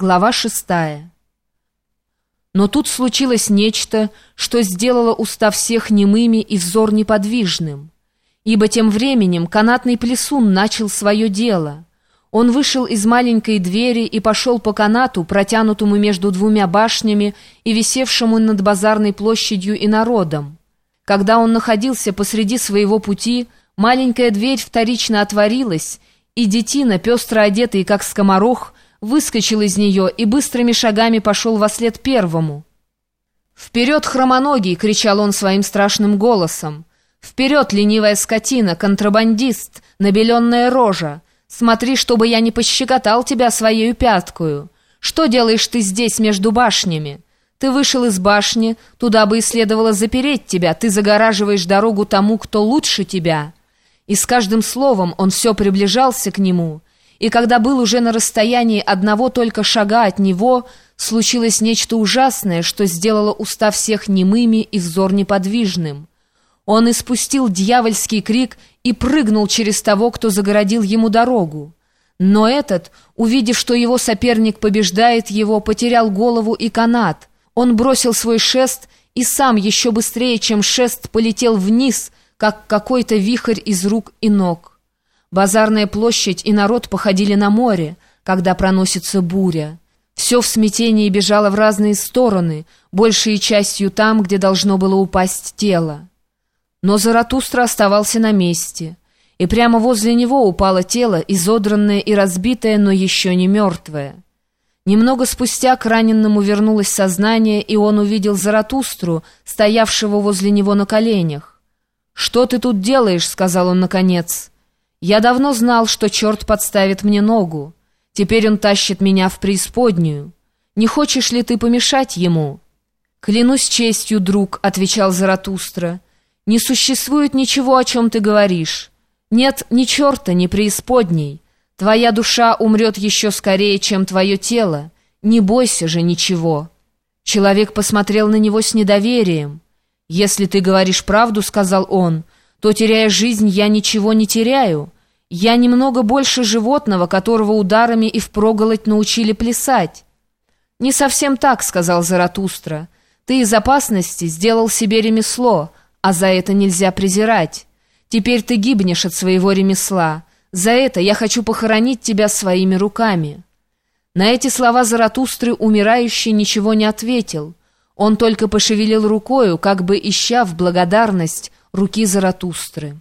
Глава шестая. Но тут случилось нечто, что сделало уста всех немыми и взор неподвижным. Ибо тем временем канатный плесун начал свое дело. Он вышел из маленькой двери и пошел по канату, протянутому между двумя башнями и висевшему над базарной площадью и народом. Когда он находился посреди своего пути, маленькая дверь вторично отворилась, и детина, пестро одетый, как скоморох, выскочил из нее и быстрыми шагами пошел во след первому. «Вперед, хромоногий!» — кричал он своим страшным голосом. «Вперед, ленивая скотина, контрабандист, набеленная рожа! Смотри, чтобы я не пощекотал тебя своею пяткою! Что делаешь ты здесь между башнями? Ты вышел из башни, туда бы и следовало запереть тебя, ты загораживаешь дорогу тому, кто лучше тебя!» И с каждым словом он все приближался к нему — и когда был уже на расстоянии одного только шага от него, случилось нечто ужасное, что сделало уста всех немыми и взор неподвижным. Он испустил дьявольский крик и прыгнул через того, кто загородил ему дорогу. Но этот, увидев, что его соперник побеждает его, потерял голову и канат. Он бросил свой шест и сам еще быстрее, чем шест, полетел вниз, как какой-то вихрь из рук и ног. Базарная площадь и народ походили на море, когда проносится буря. Все в смятении бежало в разные стороны, большей частью там, где должно было упасть тело. Но Заратустра оставался на месте, и прямо возле него упало тело, изодранное и разбитое, но еще не мертвое. Немного спустя к раненному вернулось сознание, и он увидел Заратустру, стоявшего возле него на коленях. «Что ты тут делаешь?» — сказал он наконец. Я давно знал, что черт подставит мне ногу. Теперь он тащит меня в преисподнюю. Не хочешь ли ты помешать ему?» «Клянусь честью, друг», — отвечал Заратустра. «Не существует ничего, о чем ты говоришь. Нет ни черта, ни преисподней. Твоя душа умрет еще скорее, чем твое тело. Не бойся же ничего». Человек посмотрел на него с недоверием. «Если ты говоришь правду», — сказал он, — то, теряя жизнь, я ничего не теряю. Я немного больше животного, которого ударами и впроголодь научили плясать». «Не совсем так», — сказал Заратустра. «Ты из опасности сделал себе ремесло, а за это нельзя презирать. Теперь ты гибнешь от своего ремесла. За это я хочу похоронить тебя своими руками». На эти слова Заратустры умирающий ничего не ответил. Он только пошевелил рукою, как бы ища в благодарность руки Заратустры.